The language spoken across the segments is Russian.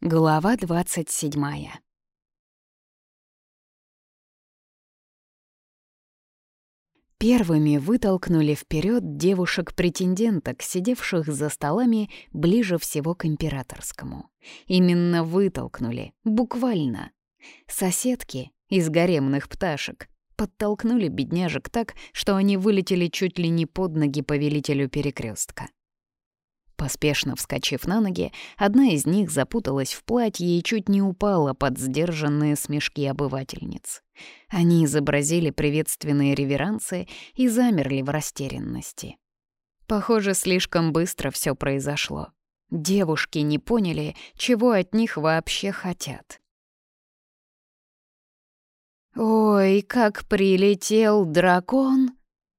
Глава двадцать седьмая. Первыми вытолкнули вперед девушек-претенденток, сидевших за столами ближе всего к императорскому. Именно вытолкнули, буквально. Соседки из гаремных пташек подтолкнули бедняжек так, что они вылетели чуть ли не под ноги повелителю перекрестка. Поспешно вскочив на ноги, одна из них запуталась в платье и чуть не упала под сдержанные смешки обывательниц. Они изобразили приветственные реверансы и замерли в растерянности. Похоже, слишком быстро все произошло. Девушки не поняли, чего от них вообще хотят. «Ой, как прилетел дракон!»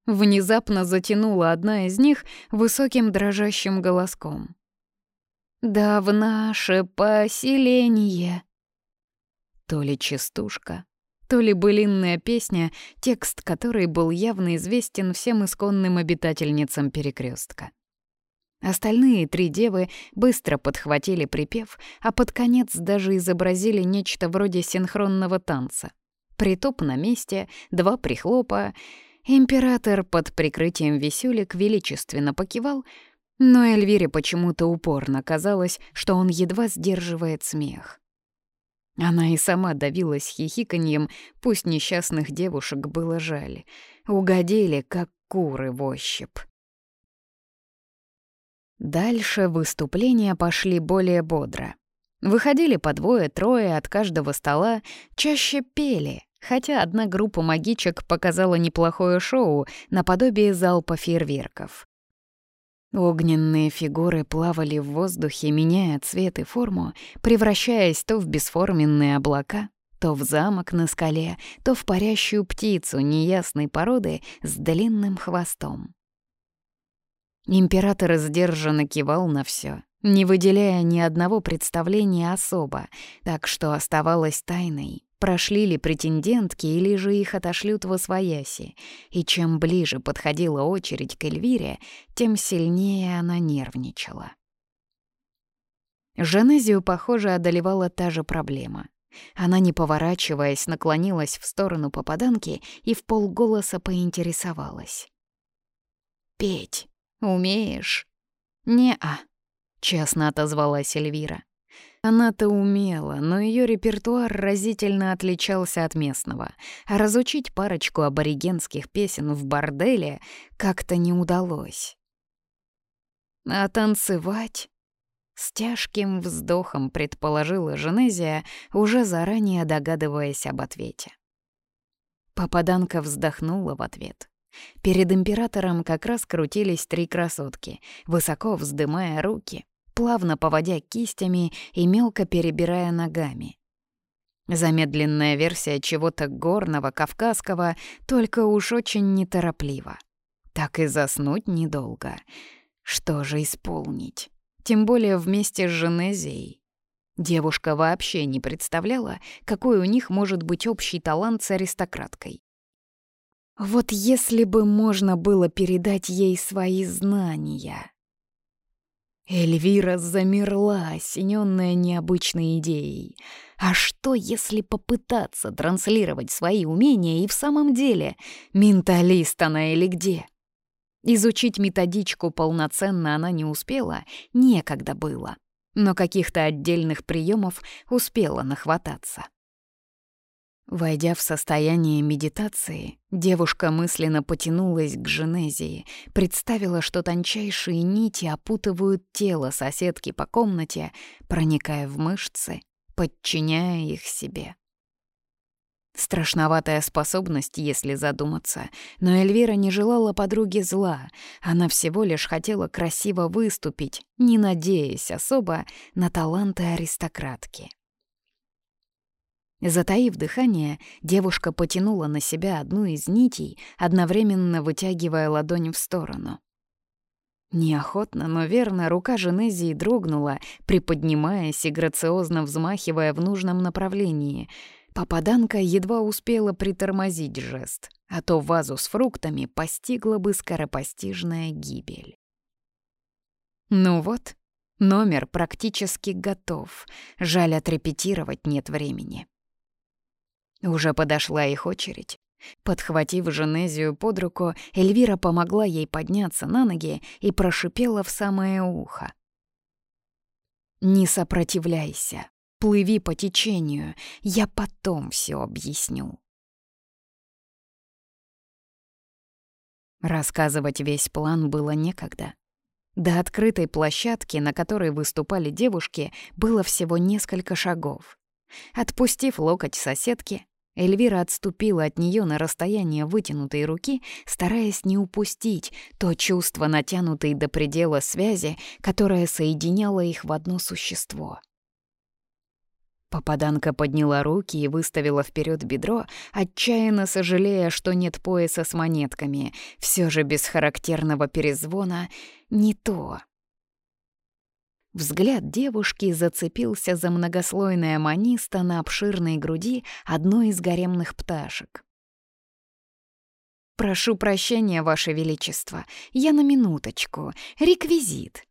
Внезапно затянула одна из них высоким дрожащим голоском. «Да в наше поселение!» То ли частушка, то ли былинная песня, текст которой был явно известен всем исконным обитательницам перекрестка. Остальные три девы быстро подхватили припев, а под конец даже изобразили нечто вроде синхронного танца. Притоп на месте, два прихлопа — Император под прикрытием висюлек величественно покивал, но Эльвире почему-то упорно казалось, что он едва сдерживает смех. Она и сама давилась хихиканьем, пусть несчастных девушек было жаль. Угодили, как куры в ощупь. Дальше выступления пошли более бодро. Выходили по двое-трое от каждого стола, чаще пели, Хотя одна группа магичек показала неплохое шоу наподобие залпа фейерверков. Огненные фигуры плавали в воздухе, меняя цвет и форму, превращаясь то в бесформенные облака, то в замок на скале, то в парящую птицу неясной породы с длинным хвостом. Император сдержанно кивал на все, не выделяя ни одного представления особо, так что оставалось тайной, прошли ли претендентки или же их отошлют во свояси, и чем ближе подходила очередь к Эльвире, тем сильнее она нервничала. Женезию, похоже, одолевала та же проблема. Она, не поворачиваясь, наклонилась в сторону попаданки и в полголоса поинтересовалась. «Петь умеешь?» «Не-а», — честно отозвалась Эльвира. Она-то умела, но ее репертуар разительно отличался от местного, а разучить парочку аборигенских песен в борделе как-то не удалось. А танцевать? С тяжким вздохом предположила Женезия, уже заранее догадываясь об ответе. Попаданка вздохнула в ответ. Перед императором как раз крутились три красотки, высоко вздымая руки, плавно поводя кистями и мелко перебирая ногами. Замедленная версия чего-то горного, кавказского, только уж очень неторопливо. Так и заснуть недолго. Что же исполнить? Тем более вместе с Женезией. Девушка вообще не представляла, какой у них может быть общий талант с аристократкой. Вот если бы можно было передать ей свои знания. Эльвира замерла, осенённая необычной идеей. А что, если попытаться транслировать свои умения и в самом деле менталист она или где? Изучить методичку полноценно она не успела, некогда было, но каких-то отдельных приемов успела нахвататься. Войдя в состояние медитации, девушка мысленно потянулась к Женезии, представила, что тончайшие нити опутывают тело соседки по комнате, проникая в мышцы, подчиняя их себе. Страшноватая способность, если задуматься, но Эльвира не желала подруге зла, она всего лишь хотела красиво выступить, не надеясь особо на таланты аристократки. Затаив дыхание, девушка потянула на себя одну из нитей, одновременно вытягивая ладонь в сторону. Неохотно, но верно, рука Женезии дрогнула, приподнимаясь и грациозно взмахивая в нужном направлении. Попаданка едва успела притормозить жест, а то вазу с фруктами постигла бы скоропостижная гибель. Ну вот, Номер практически готов. Жаль, отрепетировать нет времени. Уже подошла их очередь. Подхватив Женезию под руку, Эльвира помогла ей подняться на ноги и прошипела в самое ухо. «Не сопротивляйся, плыви по течению, я потом все объясню». Рассказывать весь план было некогда. До открытой площадки, на которой выступали девушки, было всего несколько шагов. Отпустив локоть соседки, Эльвира отступила от нее на расстояние вытянутой руки, стараясь не упустить то чувство натянутой до предела связи, которое соединяло их в одно существо. Попаданка подняла руки и выставила вперед бедро, отчаянно сожалея, что нет пояса с монетками. Все же без характерного перезвона не то. Взгляд девушки зацепился за многослойное маниста на обширной груди одной из гаремных пташек. «Прошу прощения, Ваше Величество, я на минуточку. Реквизит».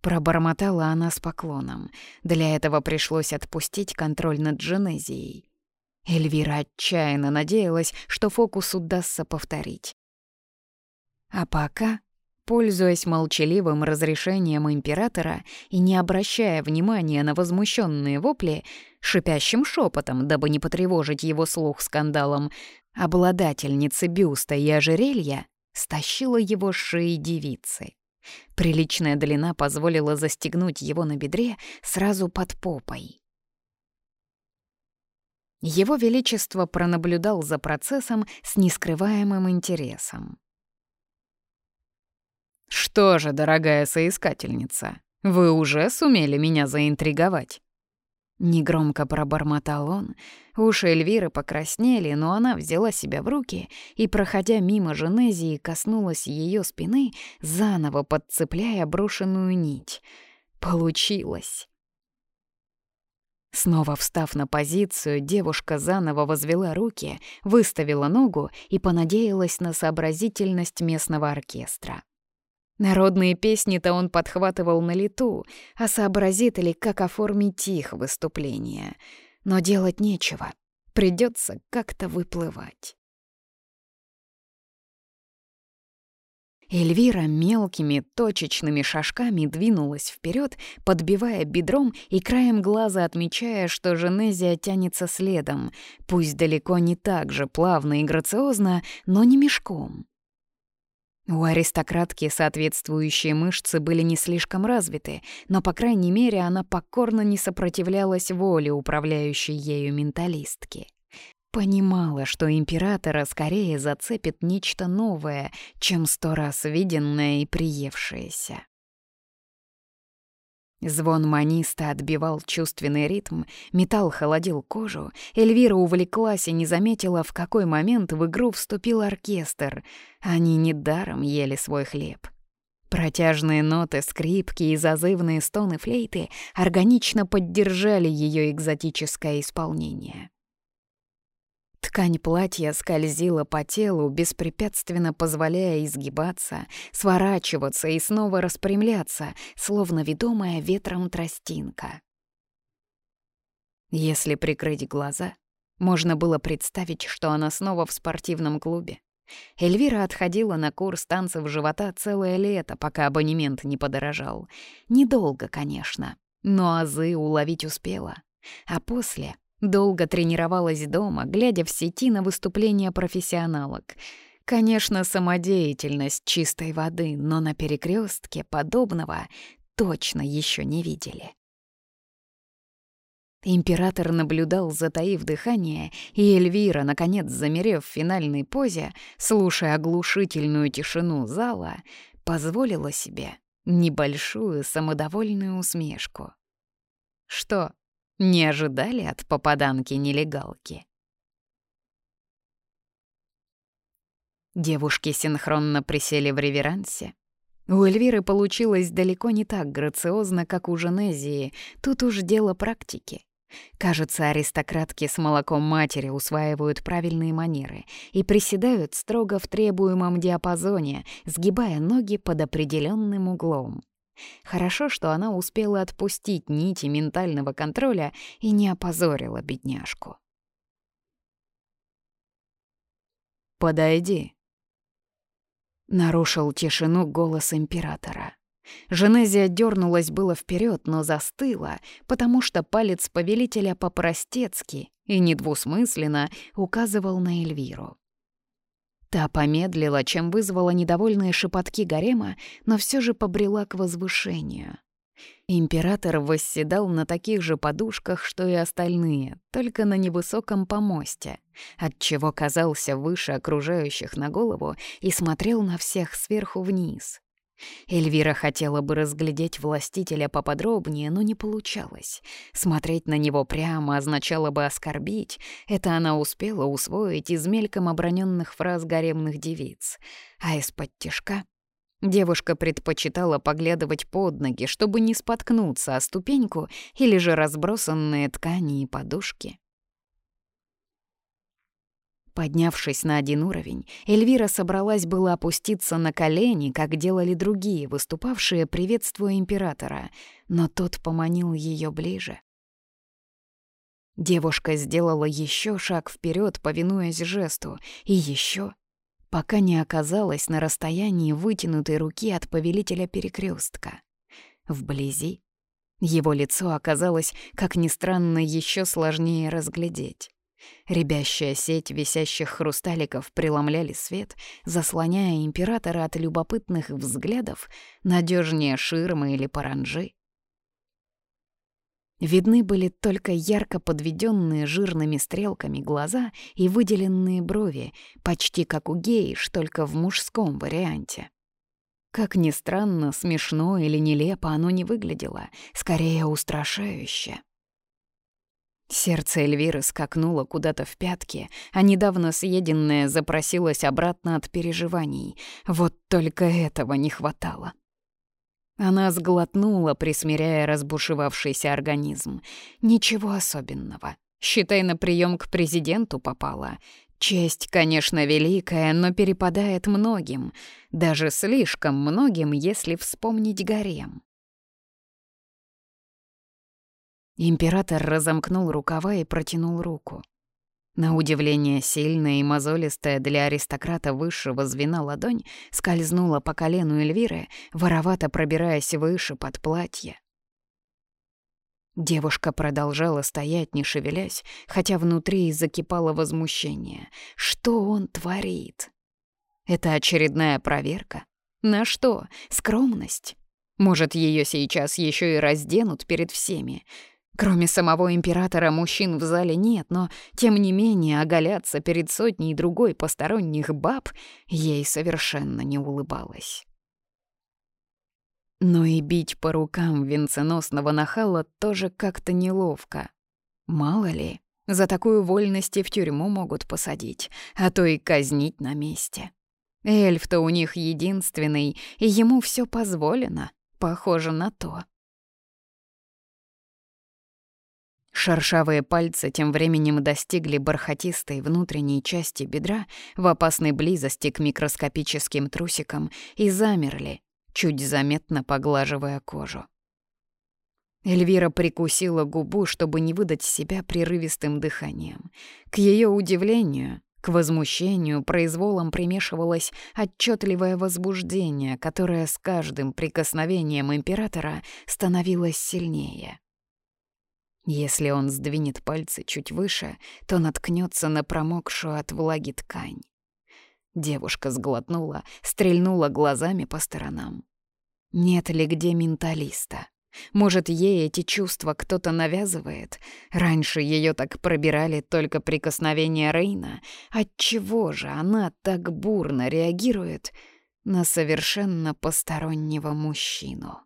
Пробормотала она с поклоном. Для этого пришлось отпустить контроль над Дженезией. Эльвира отчаянно надеялась, что фокус удастся повторить. А пока Пользуясь молчаливым разрешением императора и не обращая внимания на возмущенные вопли, шипящим шепотом, дабы не потревожить его слух скандалом, обладательница бюста и ожерелья стащила его шеи девицы. Приличная длина позволила застегнуть его на бедре сразу под попой. Его Величество пронаблюдал за процессом с нескрываемым интересом. «Что же, дорогая соискательница, вы уже сумели меня заинтриговать?» Негромко пробормотал он. Уши Эльвиры покраснели, но она взяла себя в руки и, проходя мимо Женезии, коснулась ее спины, заново подцепляя брошенную нить. Получилось. Снова встав на позицию, девушка заново возвела руки, выставила ногу и понадеялась на сообразительность местного оркестра. Народные песни-то он подхватывал на лету, а сообразит ли, как оформить их выступление. Но делать нечего, придется как-то выплывать. Эльвира мелкими точечными шажками двинулась вперед, подбивая бедром и краем глаза отмечая, что Женезия тянется следом, пусть далеко не так же плавно и грациозно, но не мешком. У аристократки соответствующие мышцы были не слишком развиты, но, по крайней мере, она покорно не сопротивлялась воле управляющей ею менталистки. Понимала, что императора скорее зацепит нечто новое, чем сто раз виденное и приевшееся. Звон маниста отбивал чувственный ритм, металл холодил кожу. Эльвира увлеклась и не заметила, в какой момент в игру вступил оркестр. Они недаром ели свой хлеб. Протяжные ноты, скрипки и зазывные стоны флейты органично поддержали ее экзотическое исполнение. Ткань платья скользила по телу, беспрепятственно позволяя изгибаться, сворачиваться и снова распрямляться, словно ведомая ветром тростинка. Если прикрыть глаза, можно было представить, что она снова в спортивном клубе. Эльвира отходила на курс танцев живота целое лето, пока абонемент не подорожал. Недолго, конечно, но азы уловить успела. А после Долго тренировалась дома, глядя в сети на выступления профессионалок. Конечно, самодеятельность чистой воды, но на перекрестке подобного точно еще не видели. Император наблюдал, затаив дыхание, и Эльвира, наконец замерев в финальной позе, слушая оглушительную тишину зала, позволила себе небольшую самодовольную усмешку. Что, не ожидали от попаданки-нелегалки. Девушки синхронно присели в реверансе. У Эльвиры получилось далеко не так грациозно, как у Женезии, тут уж дело практики. Кажется, аристократки с молоком матери усваивают правильные манеры и приседают строго в требуемом диапазоне, сгибая ноги под определенным углом. Хорошо, что она успела отпустить нити ментального контроля и не опозорила бедняжку. «Подойди», — нарушил тишину голос императора. Женезия дернулась было вперед, но застыла, потому что палец повелителя по-простецки и недвусмысленно указывал на Эльвиру. Та помедлила, чем вызвала недовольные шепотки гарема, но все же побрела к возвышению. Император восседал на таких же подушках, что и остальные, только на невысоком помосте, отчего казался выше окружающих на голову и смотрел на всех сверху вниз. Эльвира хотела бы разглядеть властителя поподробнее, но не получалось. Смотреть на него прямо означало бы оскорбить. Это она успела усвоить из мельком оброненных фраз гаремных девиц. А из-под тишка девушка предпочитала поглядывать под ноги, чтобы не споткнуться о ступеньку или же разбросанные ткани и подушки. Поднявшись на один уровень, Эльвира собралась было опуститься на колени, как делали другие, выступавшие, приветствуя императора, но тот поманил ее ближе. Девушка сделала еще шаг вперед, повинуясь жесту, и еще, пока не оказалась на расстоянии вытянутой руки от повелителя перекрестка. Вблизи его лицо оказалось, как ни странно, еще сложнее разглядеть. Рябящая сеть висящих хрусталиков преломляли свет, заслоняя императора от любопытных взглядов, надежнее ширмы или паранжи. Видны были только ярко подведенные жирными стрелками глаза и выделенные брови, почти как у гейш, только в мужском варианте. Как ни странно, смешно или нелепо оно не выглядело, скорее устрашающе. Сердце Эльвиры скакнуло куда-то в пятки, а недавно съеденное запросилось обратно от переживаний. Вот только этого не хватало. Она сглотнула, присмиряя разбушевавшийся организм. Ничего особенного. Считай, на прием к президенту попала. Честь, конечно, великая, но перепадает многим. Даже слишком многим, если вспомнить гарем. Император разомкнул рукава и протянул руку. На удивление сильная и мозолистая для аристократа высшего звена ладонь скользнула по колену Эльвиры, воровато пробираясь выше под платье. Девушка продолжала стоять, не шевелясь, хотя внутри закипало возмущение. Что он творит? Это очередная проверка? На что? Скромность? Может, ее сейчас еще и разденут перед всеми? Кроме самого императора мужчин в зале нет, но, тем не менее, оголяться перед сотней другой посторонних баб ей совершенно не улыбалось. Но и бить по рукам венценосного нахала тоже как-то неловко. Мало ли, за такую вольность и в тюрьму могут посадить, а то и казнить на месте. Эльф-то у них единственный, и ему все позволено, похоже на то. Шершавые пальцы тем временем достигли бархатистой внутренней части бедра в опасной близости к микроскопическим трусикам и замерли, чуть заметно поглаживая кожу. Эльвира прикусила губу, чтобы не выдать себя прерывистым дыханием. К ее удивлению, к возмущению произволом примешивалось отчетливое возбуждение, которое с каждым прикосновением императора становилось сильнее. Если он сдвинет пальцы чуть выше, то наткнется на промокшую от влаги ткань. Девушка сглотнула, стрельнула глазами по сторонам. Нет ли где менталиста? Может, ей эти чувства кто-то навязывает? Раньше ее так пробирали только прикосновения Рейна. Отчего же она так бурно реагирует на совершенно постороннего мужчину?